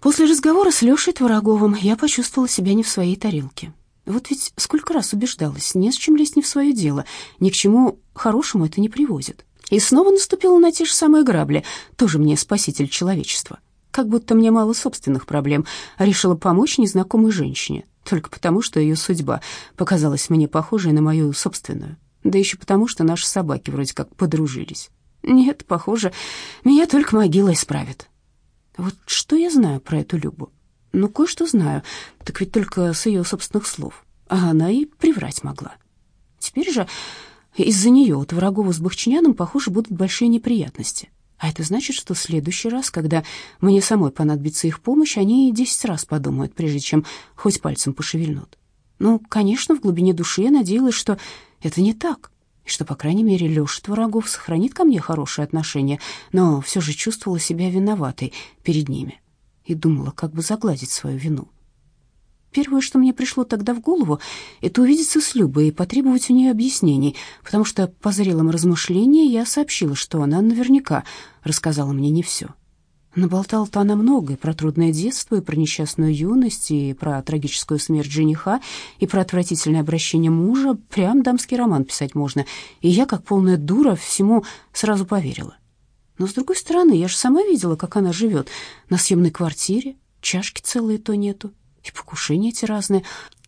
После разговора с Лешей Твороговым я почувствовала себя не в своей тарелке. Вот ведь сколько раз убеждалась, не с чем лезть не в свое дело, ни к чему хорошему это не приводит. И снова наступила на те же самые грабли, тоже мне спаситель человечества. Как будто мне мало собственных проблем, а решила помочь незнакомой женщине, только потому, что ее судьба показалась мне похожей на мою собственную. Да еще потому, что наши собаки вроде как подружились. Нет, похоже, меня только могила исправит. Вот что я знаю про эту Любу? Ну, кое-что знаю, так ведь только с ее собственных слов. А она и приврать могла. Теперь же из-за нее у Творогова с Бахчиняном, похоже, будут большие неприятности. А это значит, что в следующий раз, когда мне самой понадобится их помощь, они десять раз подумают, прежде чем хоть пальцем пошевельнут. Ну, конечно, в глубине души я надеялась, что это не так, что, по крайней мере, Леша Творогов сохранит ко мне хорошие отношения, но все же чувствовала себя виноватой перед ними и думала, как бы загладить свою вину. Первое, что мне пришло тогда в голову, это увидеться с Любой и потребовать у нее объяснений, потому что по зрелым размышлениям я сообщила, что она наверняка рассказала мне не все. Наболтала-то она много и про трудное детство, и про несчастную юность, и про трагическую смерть жениха, и про отвратительное обращение мужа. Прям дамский роман писать можно. И я, как полная дура, всему сразу поверила. Но, с другой стороны, я же сама видела, как она живет на съемной квартире, чашки целые то нету, и покушения эти разные.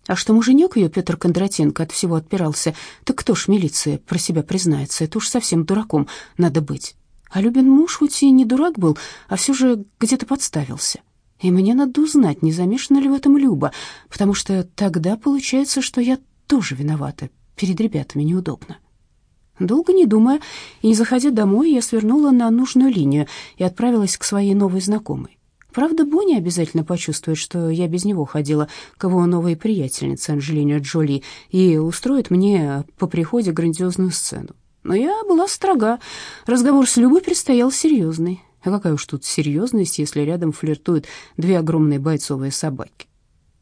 А что муженек ее, Петр Кондратенко, от всего отпирался, так кто ж милиция про себя признается? Это уж совсем дураком надо быть. А Любин муж хоть и не дурак был, а все же где-то подставился. И мне надо узнать, не замешана ли в этом Люба, потому что тогда получается, что я тоже виновата. Перед ребятами неудобно. Долго не думая и не заходя домой, я свернула на нужную линию и отправилась к своей новой знакомой. Правда, Бонни обязательно почувствует, что я без него ходила к его новой приятельнице Анжелине Джоли и устроит мне по приходе грандиозную сцену. Но я была строга. Разговор с Любой предстоял серьезный. А какая уж тут серьезность, если рядом флиртуют две огромные бойцовые собаки.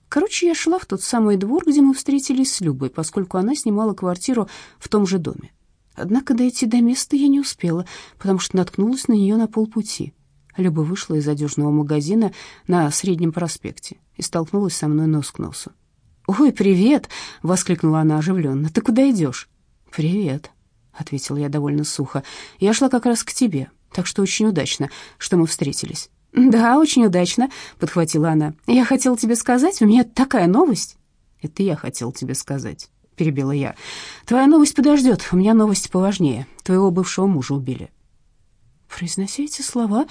Короче, я шла в тот самый двор, где мы встретились с Любой, поскольку она снимала квартиру в том же доме. Однако дойти до места я не успела, потому что наткнулась на нее на полпути. Люба вышла из одежного магазина на Среднем проспекте и столкнулась со мной нос к носу. «Ой, привет!» — воскликнула она оживленно. «Ты куда идешь?» «Привет», — ответила я довольно сухо. «Я шла как раз к тебе, так что очень удачно, что мы встретились». «Да, очень удачно», — подхватила она. «Я хотела тебе сказать, у меня такая новость». «Это я хотел тебе сказать», — перебила я. «Твоя новость подождет, у меня новость поважнее. Твоего бывшего мужа убили». Произнося эти слова,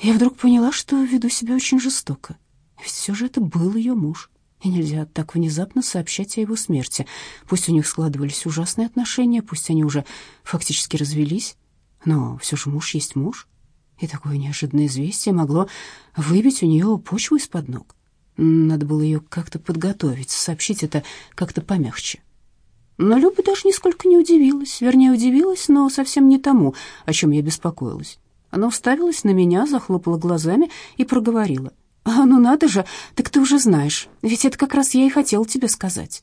я вдруг поняла, что веду себя очень жестоко. Ведь все же это был ее муж, и нельзя так внезапно сообщать о его смерти. Пусть у них складывались ужасные отношения, пусть они уже фактически развелись, но все же муж есть муж, и такое неожиданное известие могло выбить у нее почву из-под ног. Надо было ее как-то подготовить, сообщить это как-то помягче. Но Люба даже нисколько не удивилась, вернее, удивилась, но совсем не тому, о чем я беспокоилась. Она уставилась на меня, захлопала глазами и проговорила. «А, ну надо же, так ты уже знаешь, ведь это как раз я и хотела тебе сказать».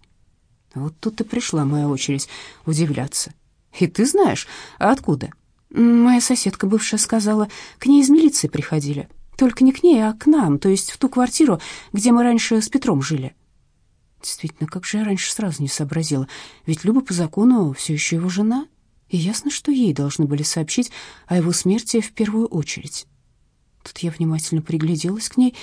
Вот тут и пришла моя очередь удивляться. «И ты знаешь? А откуда?» «Моя соседка бывшая сказала, к ней из милиции приходили. Только не к ней, а к нам, то есть в ту квартиру, где мы раньше с Петром жили». Действительно, как же я раньше сразу не сообразила, ведь Люба по закону все еще его жена и ясно, что ей должны были сообщить о его смерти в первую очередь. Тут я внимательно пригляделась к ней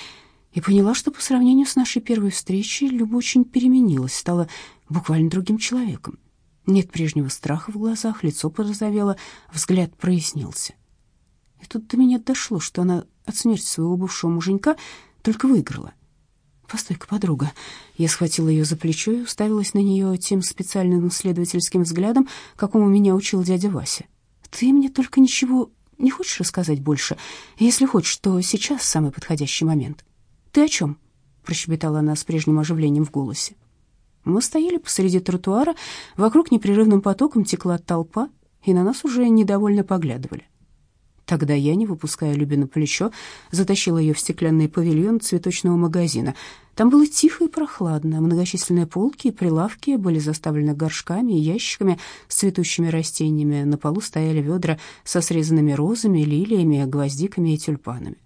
и поняла, что по сравнению с нашей первой встречей Люба очень переменилась, стала буквально другим человеком. Нет прежнего страха в глазах, лицо порозовело, взгляд прояснился. И тут до меня дошло, что она от смерти своего бывшего муженька только выиграла. «Постой-ка, подруга». Я схватила ее за плечо и уставилась на нее тем специальным следовательским взглядом, какому меня учил дядя Вася. «Ты мне только ничего не хочешь рассказать больше? Если хочешь, то сейчас самый подходящий момент». «Ты о чем?» — прощебетала она с прежним оживлением в голосе. Мы стояли посреди тротуара, вокруг непрерывным потоком текла толпа, и на нас уже недовольно поглядывали. Тогда я, не выпуская Люби на плечо, затащила ее в стеклянный павильон цветочного магазина. Там было тихо и прохладно. Многочисленные полки и прилавки были заставлены горшками и ящиками с цветущими растениями. На полу стояли ведра со срезанными розами, лилиями, гвоздиками и тюльпанами.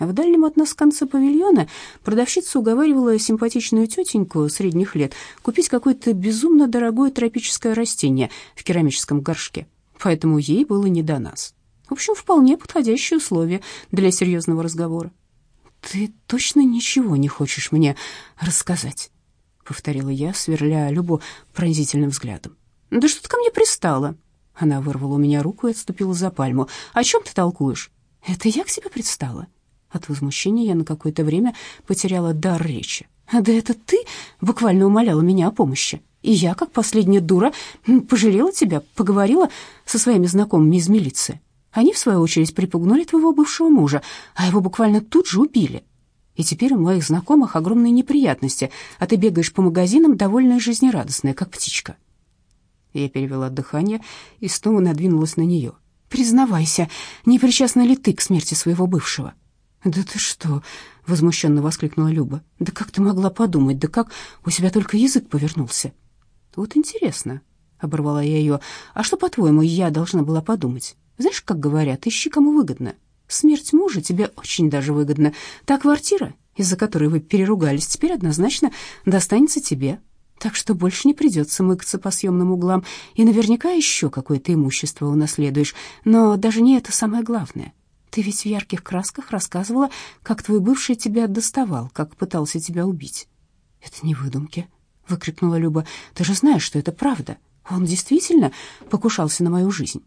В дальнем от нас конце павильона продавщица уговаривала симпатичную тетеньку средних лет купить какое-то безумно дорогое тропическое растение в керамическом горшке, поэтому ей было не до нас. В общем, вполне подходящие условия для серьезного разговора. «Ты точно ничего не хочешь мне рассказать?» — повторила я, сверля Любу пронзительным взглядом. «Да что ты ко мне пристала?» Она вырвала у меня руку и отступила за пальму. «О чем ты толкуешь?» «Это я к тебе предстала?» От возмущения я на какое-то время потеряла дар речи. «Да это ты буквально умоляла меня о помощи. И я, как последняя дура, пожалела тебя, поговорила со своими знакомыми из милиции. Они, в свою очередь, припугнули твоего бывшего мужа, а его буквально тут же убили. И теперь у моих знакомых огромные неприятности, а ты бегаешь по магазинам, довольная жизнерадостная, как птичка». Я перевела дыхание и снова надвинулась на нее. «Признавайся, не причастна ли ты к смерти своего бывшего?» «Да ты что?» — возмущенно воскликнула Люба. «Да как ты могла подумать? Да как у тебя только язык повернулся?» «Вот интересно», — оборвала я ее. «А что, по-твоему, я должна была подумать? Знаешь, как говорят, ищи, кому выгодно. Смерть мужа тебе очень даже выгодна. Та квартира, из-за которой вы переругались, теперь однозначно достанется тебе. Так что больше не придется мыкаться по съемным углам, и наверняка еще какое-то имущество унаследуешь. Но даже не это самое главное. Ты ведь в ярких красках рассказывала, как твой бывший тебя доставал, как пытался тебя убить. Это не выдумки, выкрикнула Люба. Ты же знаешь, что это правда. Он действительно покушался на мою жизнь.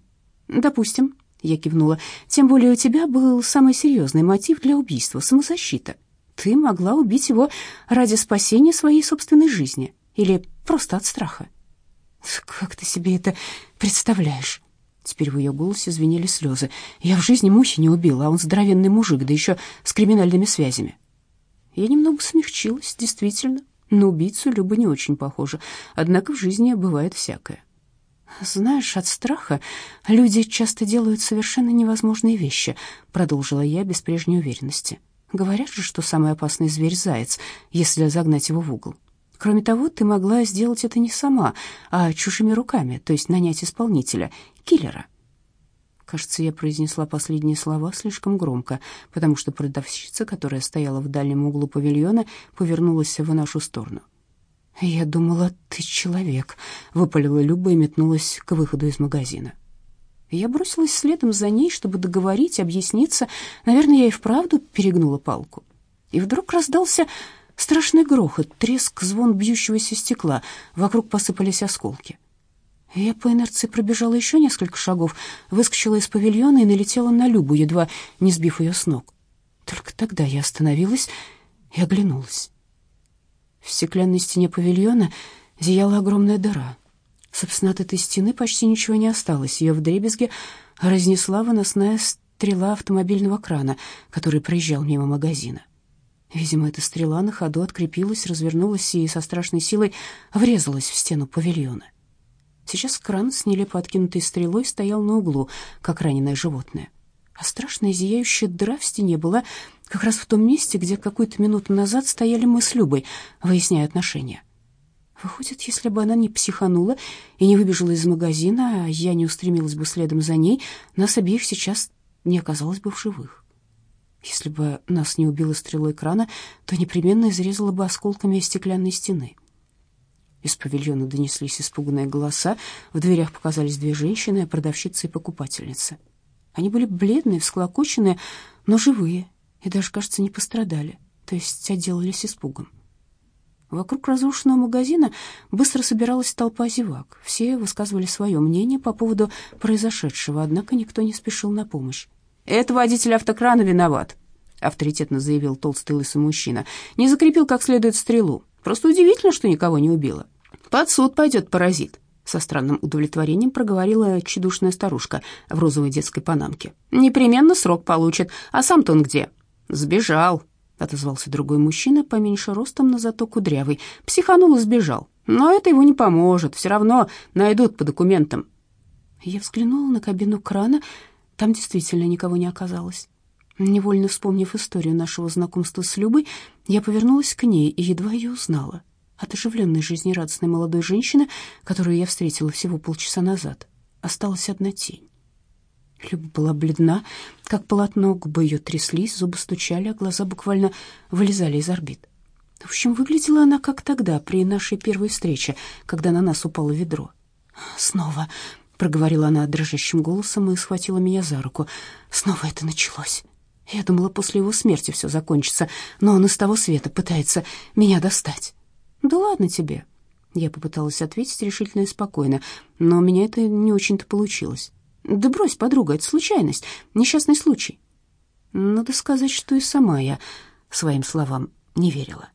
Допустим, я кивнула. Тем более у тебя был самый серьезный мотив для убийства самозащита. Ты могла убить его ради спасения своей собственной жизни или просто от страха. Как ты себе это представляешь? Теперь в ее голосе звенели слезы. Я в жизни мухи не убила, а он здоровенный мужик, да еще с криминальными связями. Я немного смягчилась, действительно. На убийцу Люба не очень похожа, однако в жизни бывает всякое. Знаешь, от страха люди часто делают совершенно невозможные вещи, продолжила я без прежней уверенности. Говорят же, что самый опасный зверь заяц, если загнать его в угол. Кроме того, ты могла сделать это не сама, а чужими руками, то есть нанять исполнителя, киллера. Кажется, я произнесла последние слова слишком громко, потому что продавщица, которая стояла в дальнем углу павильона, повернулась в нашу сторону. «Я думала, ты человек», — выпалила Люба и метнулась к выходу из магазина. Я бросилась следом за ней, чтобы договорить, объясниться. Наверное, я и вправду перегнула палку. И вдруг раздался страшный грохот, треск, звон бьющегося стекла. Вокруг посыпались осколки. Я по инерции пробежала еще несколько шагов, выскочила из павильона и налетела на Любу, едва не сбив ее с ног. Только тогда я остановилась и оглянулась. В стеклянной стене павильона зияла огромная дыра. Собственно, от этой стены почти ничего не осталось. Ее вдребезги разнесла выносная стрела автомобильного крана, который проезжал мимо магазина. Видимо, эта стрела на ходу открепилась, развернулась и со страшной силой врезалась в стену павильона. Сейчас кран с нелепо откинутой стрелой стоял на углу, как раненое животное. А страшная зияющая дыра в стене была как раз в том месте, где какую-то минуту назад стояли мы с Любой, выясняя отношения. Выходит, если бы она не психанула и не выбежала из магазина, а я не устремилась бы следом за ней, нас обеих сейчас не оказалось бы в живых. Если бы нас не убила стрелой крана, то непременно изрезала бы осколками стеклянной стены. Из павильона донеслись испуганные голоса, в дверях показались две женщины, продавщица и покупательница. Они были бледные, всклокоченные, но живые, и даже, кажется, не пострадали, то есть отделались испугом. Вокруг разрушенного магазина быстро собиралась толпа зевак. Все высказывали свое мнение по поводу произошедшего, однако никто не спешил на помощь. «Это водитель автокрана виноват», — авторитетно заявил толстый лысый мужчина. «Не закрепил как следует стрелу. Просто удивительно, что никого не убило. Под суд пойдет паразит». Со странным удовлетворением проговорила тщедушная старушка в розовой детской панамке. «Непременно срок получит. А сам-то он где?» «Сбежал», — отозвался другой мужчина, поменьше ростом, но зато кудрявый. «Психанул и сбежал. Но это его не поможет. Все равно найдут по документам». Я взглянула на кабину крана. Там действительно никого не оказалось. Невольно вспомнив историю нашего знакомства с Любой, я повернулась к ней и едва ее узнала. От оживленной жизнерадостной молодой женщины, которую я встретила всего полчаса назад, осталась одна тень. Люба была бледна, как полотно, губы ее тряслись, зубы стучали, а глаза буквально вылезали из орбит. В общем, выглядела она как тогда, при нашей первой встрече, когда на нас упало ведро. «Снова», — проговорила она дрожащим голосом и схватила меня за руку. «Снова это началось. Я думала, после его смерти все закончится, но он из того света пытается меня достать». «Да ладно тебе». Я попыталась ответить решительно и спокойно, но у меня это не очень-то получилось. «Да брось, подруга, это случайность, несчастный случай». Надо сказать, что и сама я своим словам не верила.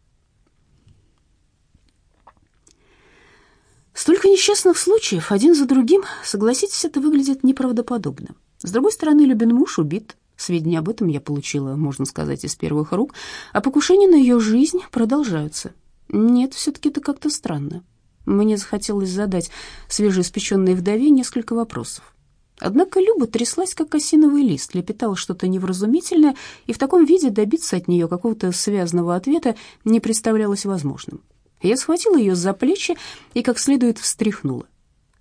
Столько несчастных случаев, один за другим, согласитесь, это выглядит неправдоподобно. С другой стороны, Любин муж убит. Сведения об этом я получила, можно сказать, из первых рук, а покушения на ее жизнь продолжаются. Нет, все-таки это как-то странно. Мне захотелось задать свежеиспеченной вдове несколько вопросов. Однако Люба тряслась, как осиновый лист, лепетала что-то невразумительное, и в таком виде добиться от нее какого-то связанного ответа не представлялось возможным. Я схватила ее за плечи и как следует встряхнула.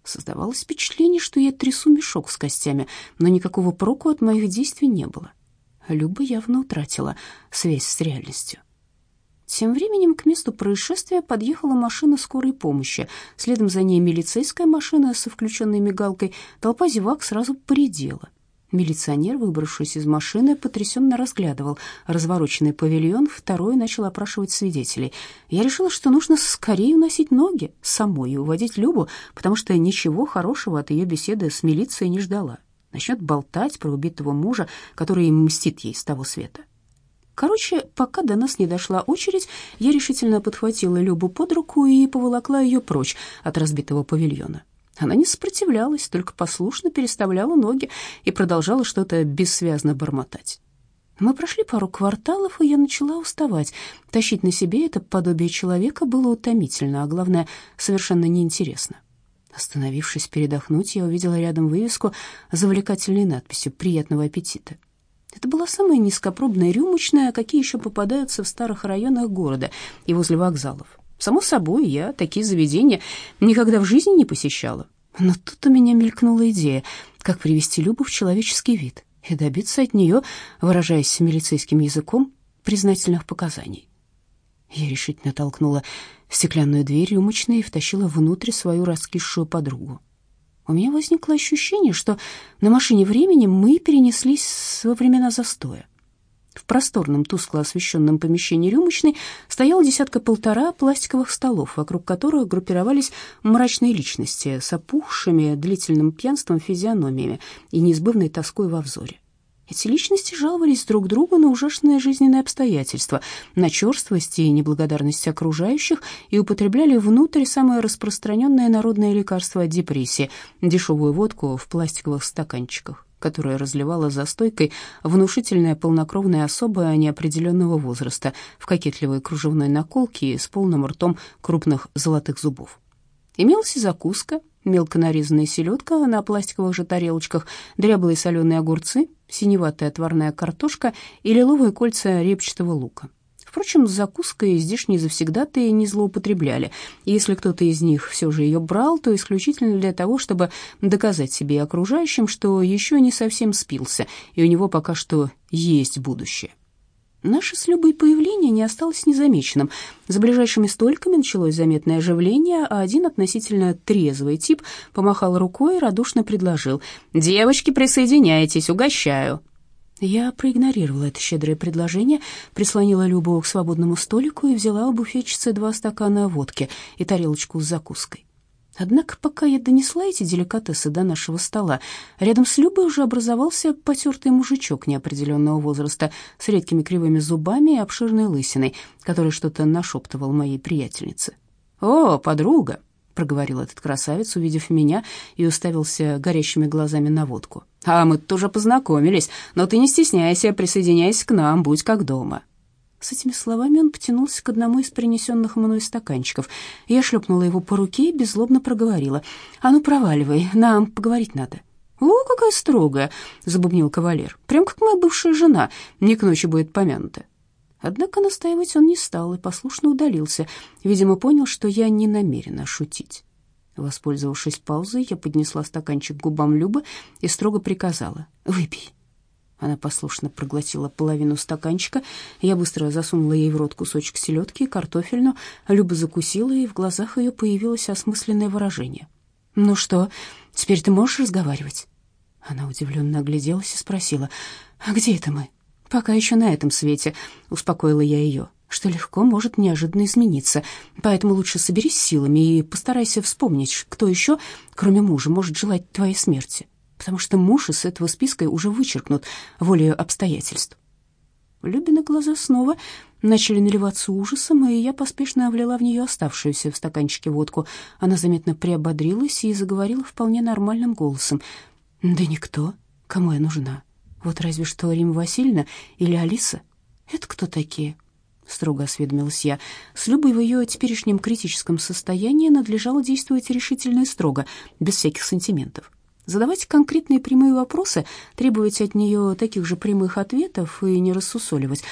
Создавалось впечатление, что я трясу мешок с костями, но никакого проку от моих действий не было. Люба явно утратила связь с реальностью. Тем временем к месту происшествия подъехала машина скорой помощи. Следом за ней милицейская машина со включенной мигалкой. Толпа зевак сразу поредела. Милиционер, выбравшись из машины, потрясенно разглядывал развороченный павильон, второй начал опрашивать свидетелей. Я решила, что нужно скорее уносить ноги самой и уводить Любу, потому что ничего хорошего от ее беседы с милицией не ждала. Начнет болтать про убитого мужа, который мстит ей с того света. Короче, пока до нас не дошла очередь, я решительно подхватила Любу под руку и поволокла ее прочь от разбитого павильона. Она не сопротивлялась, только послушно переставляла ноги и продолжала что-то бессвязно бормотать. Мы прошли пару кварталов, и я начала уставать. Тащить на себе это подобие человека было утомительно, а главное, совершенно неинтересно. Остановившись передохнуть, я увидела рядом вывеску с завлекательной надписью «Приятного аппетита». Это была самая низкопробная рюмочная, какие еще попадаются в старых районах города и возле вокзалов. Само собой, я такие заведения никогда в жизни не посещала. Но тут у меня мелькнула идея, как привести Любу в человеческий вид и добиться от нее, выражаясь милицейским языком, признательных показаний. Я решительно толкнула стеклянную дверь рюмочной и втащила внутрь свою раскисшую подругу. У меня возникло ощущение, что на машине времени мы перенеслись во времена застоя. В просторном, тускло освещенном помещении рюмочной стоял десятка-полтора пластиковых столов, вокруг которых группировались мрачные личности с опухшими длительным пьянством физиономиями и неизбывной тоской во взоре. Эти личности жаловались друг другу на ужасные жизненные обстоятельства, на черствость и неблагодарность окружающих и употребляли внутрь самое распространенное народное лекарство от депрессии – дешевую водку в пластиковых стаканчиках которое разливала за стойкой внушительная полнокровная особа неопределенного возраста в кокетливой кружевной наколке с полным ртом крупных золотых зубов. Имелась и закуска, мелко нарезанная селедка на пластиковых же тарелочках, дряблые соленые огурцы, синеватая отварная картошка и лиловые кольца репчатого лука. Впрочем, с закуской здешние завсегдатые не злоупотребляли. Если кто-то из них все же ее брал, то исключительно для того, чтобы доказать себе и окружающим, что еще не совсем спился, и у него пока что есть будущее. Наше с Любой появление не осталось незамеченным. За ближайшими столиками началось заметное оживление, а один относительно трезвый тип помахал рукой и радушно предложил «Девочки, присоединяйтесь, угощаю». Я проигнорировала это щедрое предложение, прислонила Любу к свободному столику и взяла у буфетчицы два стакана водки и тарелочку с закуской. Однако, пока я донесла эти деликатесы до нашего стола, рядом с Любой уже образовался потертый мужичок неопределенного возраста с редкими кривыми зубами и обширной лысиной, который что-то нашептывал моей приятельнице. «О, подруга!» проговорил этот красавец, увидев меня, и уставился горящими глазами на водку. «А мы тоже познакомились, но ты не стесняйся, присоединяйся к нам, будь как дома». С этими словами он потянулся к одному из принесенных мной стаканчиков. Я шлепнула его по руке и беззлобно проговорила. «А ну, проваливай, нам поговорить надо». «О, какая строгая!» — забубнил кавалер. «Прям как моя бывшая жена, не к ночи будет помянута». Однако настаивать он не стал и послушно удалился. Видимо, понял, что я не намерена шутить. Воспользовавшись паузой, я поднесла стаканчик к губам Любы и строго приказала «Выпей». Она послушно проглотила половину стаканчика. Я быстро засунула ей в рот кусочек селедки и картофельну. Люба закусила, и в глазах ее появилось осмысленное выражение. «Ну что, теперь ты можешь разговаривать?» Она удивленно огляделась и спросила, «А где это мы?» «Пока еще на этом свете», — успокоила я ее, «что легко может неожиданно измениться, поэтому лучше соберись силами и постарайся вспомнить, кто еще, кроме мужа, может желать твоей смерти, потому что муж из этого списка уже вычеркнут волею обстоятельств». Любины глаза снова начали наливаться ужасом, и я поспешно влила в нее оставшуюся в стаканчике водку. Она заметно приободрилась и заговорила вполне нормальным голосом. «Да никто. Кому я нужна? Вот разве что Рима Васильевна или Алиса. Это кто такие?» Строго осведомилась я. С Любой в ее теперешнем критическом состоянии надлежало действовать решительно и строго, без всяких сантиментов. Задавать конкретные прямые вопросы, требовать от нее таких же прямых ответов и не рассусоливать.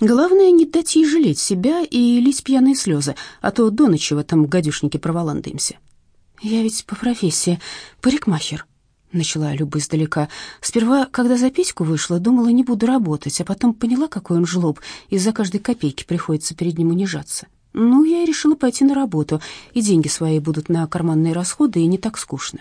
Главное, не дать ей жалеть себя и лить пьяные слезы, а то до ночи в этом гадюшнике проволандаемся. Я ведь по профессии парикмахер, начала Люба издалека. Сперва, когда за Петьку вышла, думала, не буду работать, а потом поняла, какой он жлоб, из-за каждой копейки приходится перед ним унижаться. Ну, я и решила пойти на работу, и деньги свои будут на карманные расходы, и не так скучно.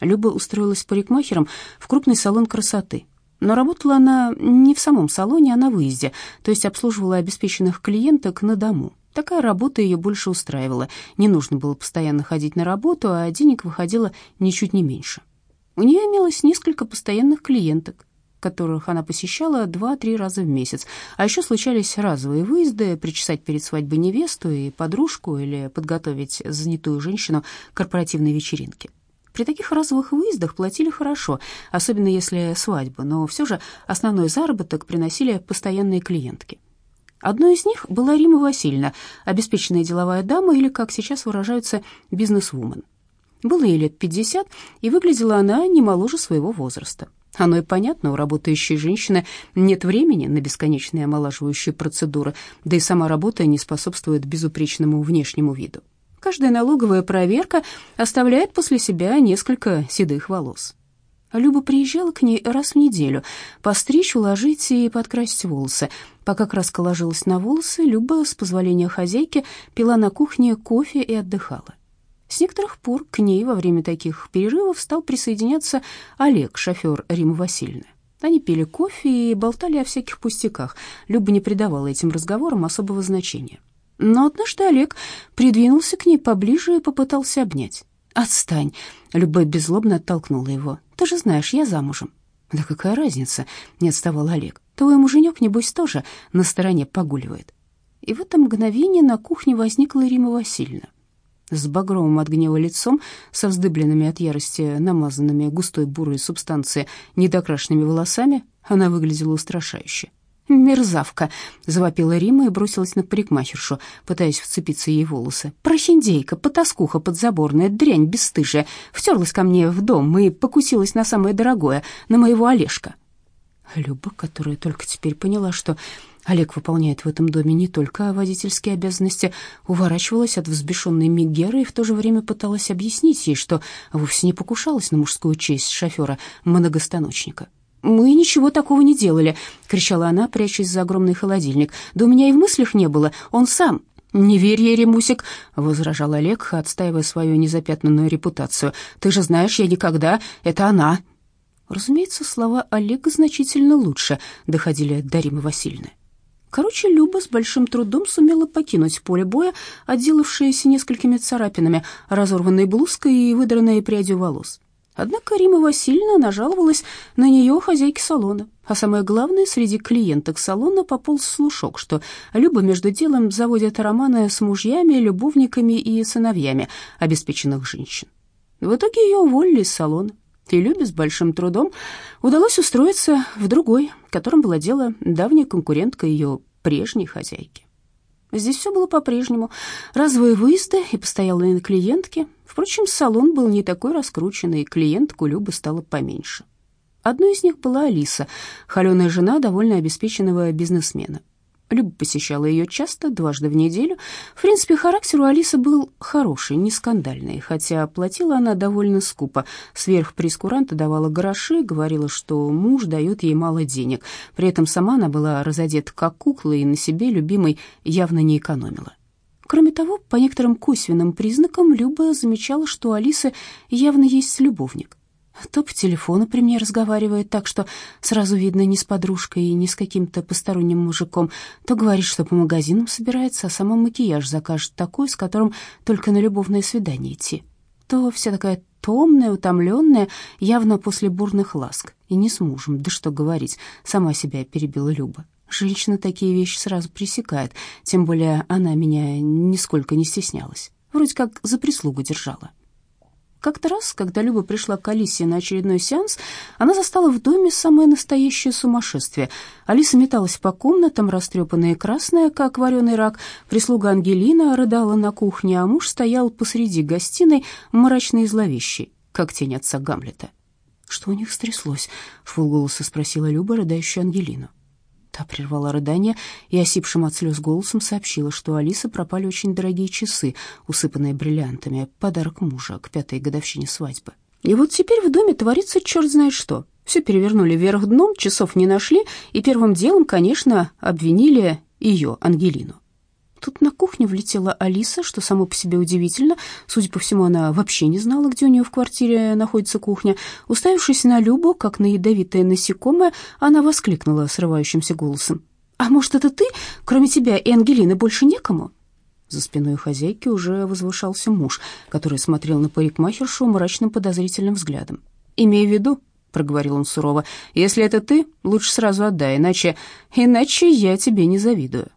Люба устроилась парикмахером в крупный салон красоты. Но работала она не в самом салоне, а на выезде, то есть обслуживала обеспеченных клиенток на дому. Такая работа ее больше устраивала. Не нужно было постоянно ходить на работу, а денег выходило ничуть не меньше. У нее имелось несколько постоянных клиенток, которых она посещала два-три раза в месяц. А еще случались разовые выезды, причесать перед свадьбой невесту и подружку или подготовить занятую женщину к корпоративной вечеринке. При таких разовых выездах платили хорошо, особенно если свадьба, но все же основной заработок приносили постоянные клиентки. Одной из них была Рима Васильевна, обеспеченная деловая дама или, как сейчас выражаются, бизнес-вумен. Было ей лет 50, и выглядела она не моложе своего возраста. Оно и понятно, у работающей женщины нет времени на бесконечные омолаживающие процедуры, да и сама работа не способствует безупречному внешнему виду. Каждая налоговая проверка оставляет после себя несколько седых волос. Люба приезжала к ней раз в неделю, постричь, уложить и подкрасить волосы. Пока краска ложилась на волосы, Люба, с позволения хозяйки, пила на кухне кофе и отдыхала. С некоторых пор к ней во время таких перерывов стал присоединяться Олег, шофер Римы Васильевны. Они пили кофе и болтали о всяких пустяках. Люба не придавала этим разговорам особого значения. Но однажды Олег придвинулся к ней поближе и попытался обнять. «Отстань!» — Люба беззлобно оттолкнула его. «Ты же знаешь, я замужем». «Да какая разница?» — не отставал Олег. «Твой муженек, небось, тоже на стороне погуливает». И в это мгновение на кухне возникла Рима Васильевна с багровым от гнева лицом, со вздыбленными от ярости намазанными густой бурой субстанцией недокрашенными волосами, она выглядела устрашающе. «Мерзавка!» — завопила Рима и бросилась на парикмахершу, пытаясь вцепиться ей волосы. «Прохиндейка, потаскуха подзаборная, дрянь бесстыжая, втерлась ко мне в дом и покусилась на самое дорогое, на моего Олежка». Люба, которая только теперь поняла, что Олег выполняет в этом доме не только водительские обязанности, уворачивалась от взбешенной Мегеры и в то же время пыталась объяснить ей, что вовсе не покушалась на мужскую честь шофера-многостаночника. «Мы ничего такого не делали», — кричала она, прячась за огромный холодильник. «Да у меня и в мыслях не было. Он сам». «Не верь ей, Ремусик», — возражал Олег, отстаивая свою незапятнанную репутацию. «Ты же знаешь, я никогда... Это она». Разумеется, слова Олега значительно лучше доходили до Римы Васильевны. Короче, Люба с большим трудом сумела покинуть поле боя, отделавшаяся несколькими царапинами, разорванной блузкой и выдранной прядью волос. Однако Рима Васильевна нажаловалась на нее хозяйке салона. А самое главное, среди клиенток салона пополз слушок, что Люба между делом заводит романы с мужьями, любовниками и сыновьями обеспеченных женщин. В итоге ее уволили из салона. И Любе с большим трудом удалось устроиться в другой, которым было дело давняя конкурентка ее прежней хозяйки. Здесь все было по-прежнему. Разовые выезды и постоялые клиентки. Впрочем, салон был не такой раскрученный, клиентку Любы стало поменьше. Одной из них была Алиса, холеная жена довольно обеспеченного бизнесмена. Люба посещала ее часто, дважды в неделю. В принципе, характер у Алисы был хороший, не скандальный, хотя платила она довольно скупо. Сверх прескуранта давала гроши, говорила, что муж дает ей мало денег. При этом сама она была разодета как кукла и на себе любимой явно не экономила. Кроме того, по некоторым косвенным признакам Люба замечала, что у Алисы явно есть любовник. То по телефону при мне разговаривает так, что сразу видно не с подружкой и не с каким-то посторонним мужиком, то говорит, что по магазинам собирается, а сама макияж закажет такой, с которым только на любовное свидание идти. То вся такая томная, утомленная, явно после бурных ласк. И не с мужем, да что говорить, сама себя перебила Люба. Женщина такие вещи сразу пресекает, тем более она меня нисколько не стеснялась. Вроде как за прислугу держала. Как-то раз, когда Люба пришла к Алисе на очередной сеанс, она застала в доме самое настоящее сумасшествие. Алиса металась по комнатам, растрепанная и красная, как вареный рак. Прислуга Ангелина рыдала на кухне, а муж стоял посреди гостиной, мрачный и зловещий, как тень отца Гамлета. «Что у них стряслось?» — в полголоса спросила Люба, рыдающую Ангелину. Та прервала рыдание и осипшим от слез голосом сообщила, что Алисы пропали очень дорогие часы, усыпанные бриллиантами, подарок мужа к пятой годовщине свадьбы. И вот теперь в доме творится черт знает что. Все перевернули вверх дном, часов не нашли, и первым делом, конечно, обвинили ее, Ангелину. Тут на кухню влетела Алиса, что само по себе удивительно. Судя по всему, она вообще не знала, где у нее в квартире находится кухня. Уставившись на Любу, как на ядовитое насекомое, она воскликнула срывающимся голосом. «А может, это ты? Кроме тебя и Ангелины больше некому?» За спиной хозяйки уже возвышался муж, который смотрел на парикмахершу мрачным подозрительным взглядом. «Имей в виду», — проговорил он сурово, — «если это ты, лучше сразу отдай, иначе... иначе я тебе не завидую».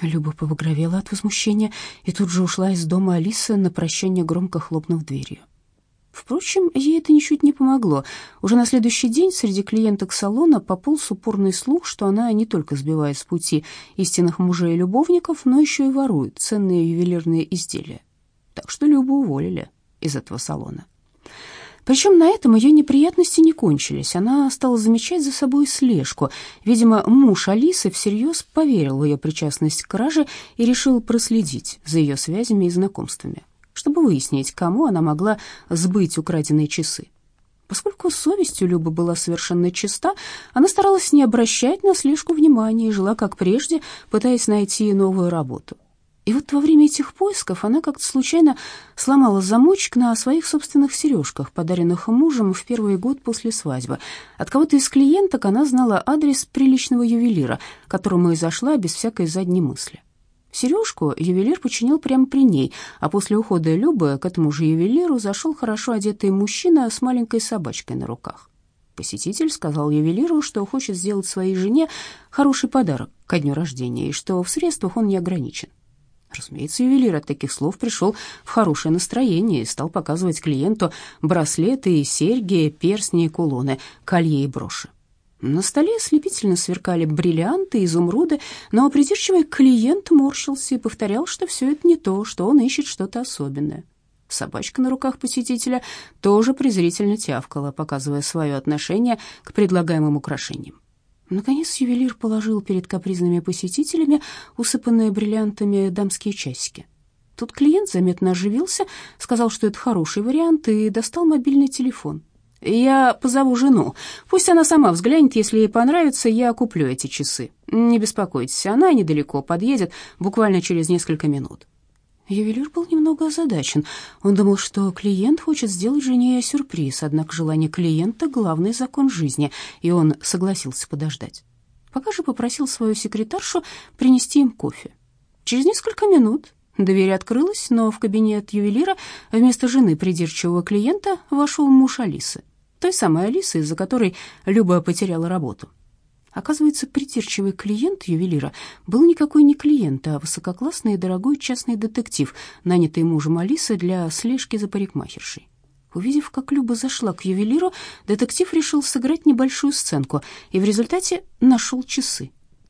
Люба побагровела от возмущения и тут же ушла из дома Алисы на прощание, громко хлопнув дверью. Впрочем, ей это ничуть не помогло. Уже на следующий день среди клиенток салона пополз упорный слух, что она не только сбивает с пути истинных мужей и любовников, но еще и ворует ценные ювелирные изделия. Так что Любу уволили из этого салона. Причем на этом ее неприятности не кончились. Она стала замечать за собой слежку. Видимо, муж Алисы всерьез поверил в ее причастность к краже и решил проследить за ее связями и знакомствами, чтобы выяснить, кому она могла сбыть украденные часы. Поскольку совесть у Любы была совершенно чиста, она старалась не обращать на слежку внимания и жила как прежде, пытаясь найти новую работу. И вот во время этих поисков она как-то случайно сломала замочек на своих собственных сережках, подаренных мужем в первый год после свадьбы. От кого-то из клиенток она знала адрес приличного ювелира, к которому и зашла без всякой задней мысли. Сережку ювелир починил прямо при ней, а после ухода Любы к этому же ювелиру зашел хорошо одетый мужчина с маленькой собачкой на руках. Посетитель сказал ювелиру, что хочет сделать своей жене хороший подарок ко дню рождения и что в средствах он не ограничен. Разумеется, ювелир от таких слов пришел в хорошее настроение и стал показывать клиенту браслеты, серьги, перстни, кулоны, колье и броши. На столе ослепительно сверкали бриллианты, изумруды, но придирчивый клиент морщился и повторял, что все это не то, что он ищет что-то особенное. Собачка на руках посетителя тоже презрительно тявкала, показывая свое отношение к предлагаемым украшениям. Наконец ювелир положил перед капризными посетителями усыпанные бриллиантами дамские часики. Тут клиент заметно оживился, сказал, что это хороший вариант, и достал мобильный телефон. «Я позову жену. Пусть она сама взглянет, если ей понравится, я куплю эти часы. Не беспокойтесь, она недалеко подъедет, буквально через несколько минут». Ювелир был немного озадачен. Он думал, что клиент хочет сделать жене сюрприз, однако желание клиента — главный закон жизни, и он согласился подождать. Пока же попросил свою секретаршу принести им кофе. Через несколько минут дверь открылась, но в кабинет ювелира вместо жены придирчивого клиента вошел муж Алисы, той самой Алисы, из-за которой Люба потеряла работу. Оказывается, придирчивый клиент ювелира был никакой не клиент, а высококлассный и дорогой частный детектив, нанятый мужем Алисы для слежки за парикмахершей. Увидев, как Люба зашла к ювелиру, детектив решил сыграть небольшую сценку и в результате нашел часы.